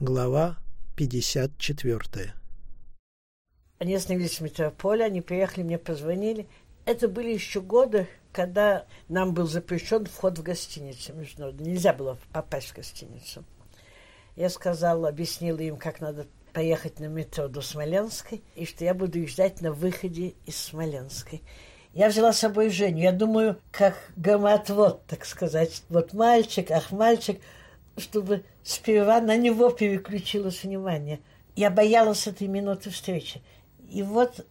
Глава 54. Они остановились в метрополе, они приехали, мне позвонили. Это были еще годы, когда нам был запрещен вход в гостиницу международную. Нельзя было попасть в гостиницу. Я сказала, объяснила им, как надо поехать на метро до Смоленской, и что я буду их ждать на выходе из Смоленской. Я взяла с собой Женю. Я думаю, как громоотвод, так сказать. Вот мальчик, ах, мальчик, чтобы сперва на него переключилось внимание. Я боялась этой минуты встречи. И вот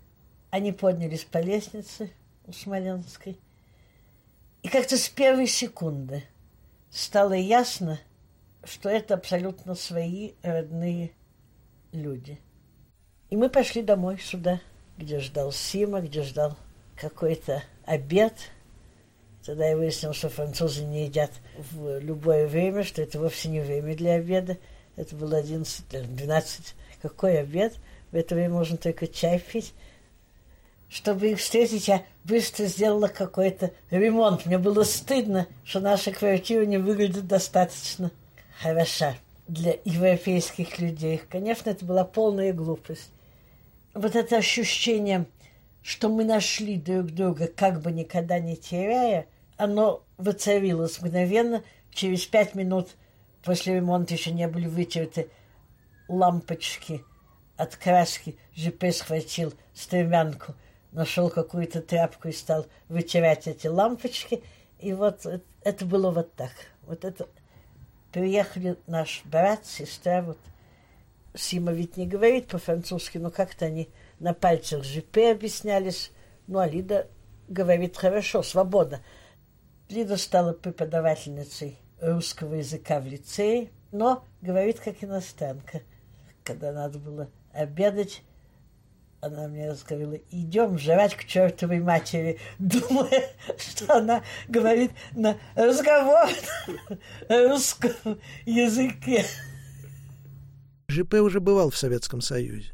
они поднялись по лестнице у Смоленской. И как-то с первой секунды стало ясно, что это абсолютно свои родные люди. И мы пошли домой сюда, где ждал Сима, где ждал какой-то обед. Тогда я выяснил, что французы не едят в любое время, что это вовсе не время для обеда. Это было 11, 12. Какой обед? В это время можно только чай пить. Чтобы их встретить, я быстро сделала какой-то ремонт. Мне было стыдно, что наша квартира не выглядит достаточно хороша для европейских людей. Конечно, это была полная глупость. Вот это ощущение что мы нашли друг друга, как бы никогда не теряя, оно воцарилось мгновенно. Через пять минут после ремонта еще не были вытерты лампочки от краски. ЖП схватил стремянку, нашел какую-то тряпку и стал вытирать эти лампочки. И вот это было вот так. Вот это приехали наш брат, сестра, вот Сима ведь не говорит по-французски, но как-то они на пальцах ЖП объяснялись. Ну, а Лида говорит хорошо, свободно. Лида стала преподавательницей русского языка в лицее, но говорит как иностранка. Когда надо было обедать, она мне говорила, идем жрать к чертовой матери, думая, что она говорит на разговор русском языке. ЖП уже бывал в Советском Союзе.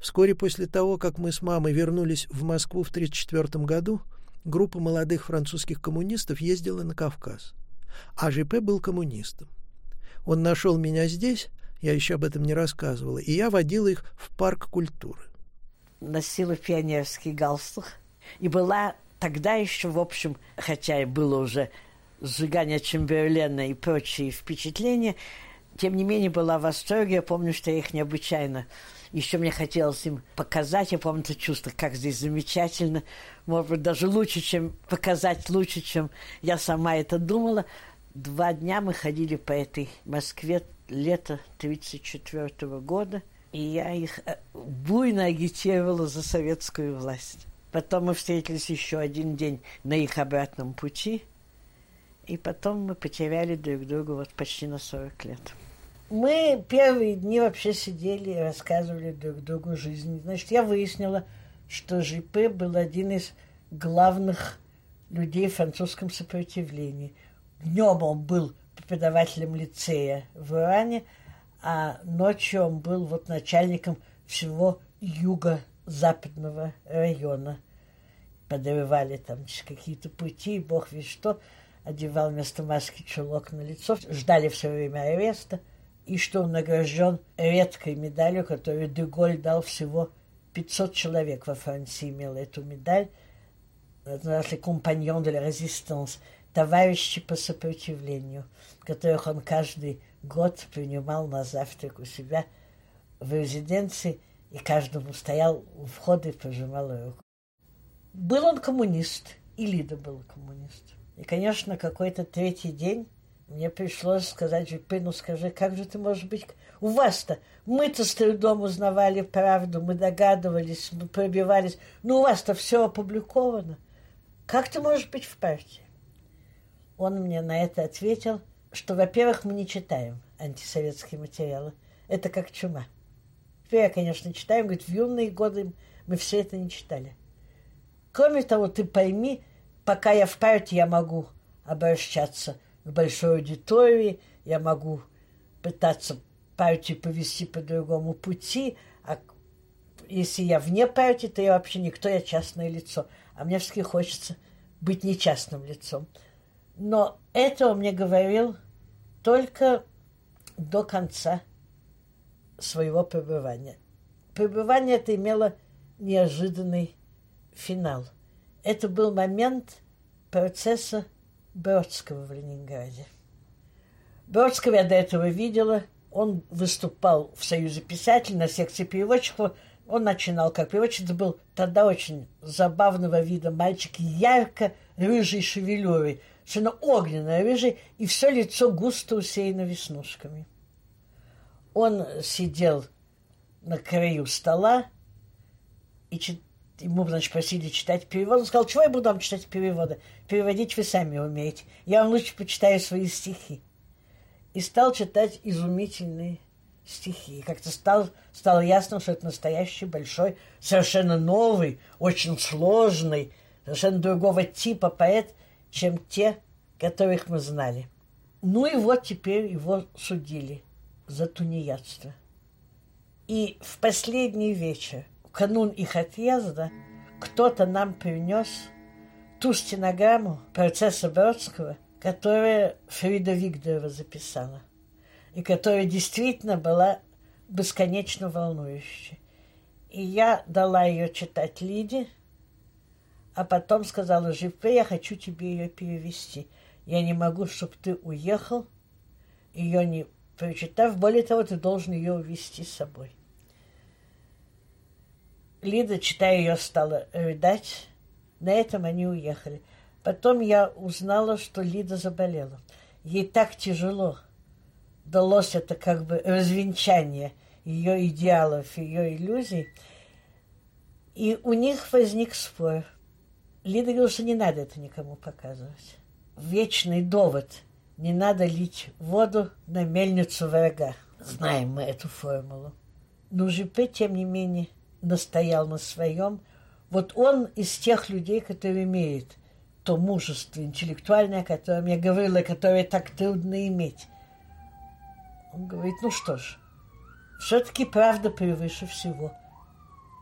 Вскоре после того, как мы с мамой вернулись в Москву в 1934 году, группа молодых французских коммунистов ездила на Кавказ. А ЖП был коммунистом. Он нашел меня здесь, я еще об этом не рассказывала, и я водила их в парк культуры. Носила пионерский галстук и была тогда еще, в общем, хотя и было уже сжигание Чемберлена и прочие впечатления, тем не менее была в восторге. Я помню, что я их необычайно еще мне хотелось им показать, я помню это чувство, как здесь замечательно, может быть, даже лучше, чем показать, лучше, чем я сама это думала. Два дня мы ходили по этой Москве, лето 1934 года, и я их э, буйно агитировала за советскую власть. Потом мы встретились еще один день на их обратном пути, и потом мы потеряли друг друга вот почти на 40 лет. Мы первые дни вообще сидели и рассказывали друг другу жизнь. Значит, я выяснила, что ЖП был один из главных людей в французском сопротивлении. Днем он был преподавателем лицея в Иране, а ночью он был вот начальником всего юго-западного района. Подрывали там какие-то пути, бог весь что, одевал вместо маски чулок на лицо, ждали все время ареста – и что он награжден редкой медалью, которую Деголь дал всего 500 человек во Франции имел эту медаль. Назывался «Компаньон de la Résistance», товарищи по сопротивлению, которых он каждый год принимал на завтрак у себя в резиденции, и каждому стоял у входа и пожимал руку. Был он коммунист, и Лида был коммунист. И, конечно, какой-то третий день мне пришлось сказать Жипы, ну скажи, как же ты можешь быть... У вас-то, мы-то с трудом узнавали правду, мы догадывались, мы пробивались, но у вас-то все опубликовано. Как ты можешь быть в партии? Он мне на это ответил, что, во-первых, мы не читаем антисоветские материалы. Это как чума. Теперь я, конечно, читаю, говорит, в юные годы мы все это не читали. Кроме того, ты пойми, пока я в партии, я могу обращаться – к большой аудитории, я могу пытаться партию повести по другому пути, а если я вне партии, то я вообще никто, я частное лицо. А мне все-таки хочется быть не частным лицом. Но это он мне говорил только до конца своего пребывания. Пребывание это имело неожиданный финал. Это был момент процесса Бродского в Ленинграде. Бродского я до этого видела. Он выступал в Союзе писателей на секции переводчиков. Он начинал как переводчик. Это был тогда очень забавного вида мальчик, ярко рыжий шевелюрой, совершенно огненный рыжий, и все лицо густо усеяно веснушками. Он сидел на краю стола, и чит... ему, значит, просили читать перевод. Он сказал, чего я буду вам читать переводы? Переводить вы сами умеете. Я вам лучше почитаю свои стихи. И стал читать изумительные стихи. И как-то стал, стало ясно, что это настоящий, большой, совершенно новый, очень сложный, совершенно другого типа поэт, чем те, которых мы знали. Ну и вот теперь его судили за тунеядство. И в последний вечер, канун их отъезда, кто-то нам принес ту стенограмму процесса Бродского, которую Фрида Вигдорова записала, и которая действительно была бесконечно волнующей. И я дала ее читать Лиде, а потом сказала, Жипе, я хочу тебе ее перевести. Я не могу, чтобы ты уехал, ее не прочитав. Более того, ты должен ее увезти с собой. Лида, читая ее, стала рыдать. На этом они уехали. Потом я узнала, что Лида заболела. Ей так тяжело далось это как бы развенчание ее идеалов, ее иллюзий. И у них возник спор. Лида говорила, что не надо это никому показывать. Вечный довод. Не надо лить воду на мельницу врага. Знаем мы эту формулу. Но ЖП, тем не менее, настоял на своем. Вот он из тех людей, которые имеют то мужество интеллектуальное, о котором я говорила, которое так трудно иметь. Он говорит, ну что ж, все-таки правда превыше всего.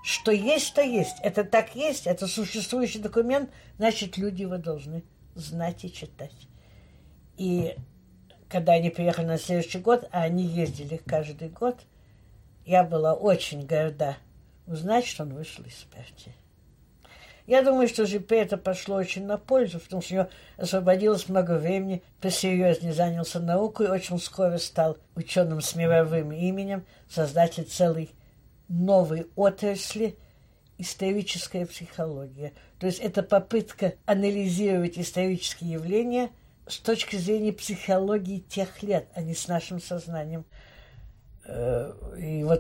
Что есть, то есть. Это так есть, это существующий документ, значит, люди его должны знать и читать. И когда они приехали на следующий год, а они ездили каждый год, я была очень горда узнать, что он вышел из партии. Я думаю, что ЖП это пошло очень на пользу, потому что у него освободилось много времени, посерьезнее занялся наукой, очень скоро стал ученым с мировым именем, создатель целой новой отрасли историческая психология. То есть это попытка анализировать исторические явления с точки зрения психологии тех лет, а не с нашим сознанием.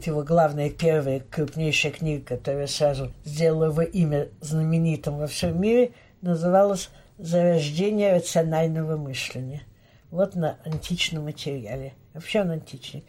Вот его главная, первая, крупнейшая книга, которая сразу сделала его имя знаменитым во всем мире, называлась «Зарождение рационального мышления». Вот на античном материале. Вообще он античный.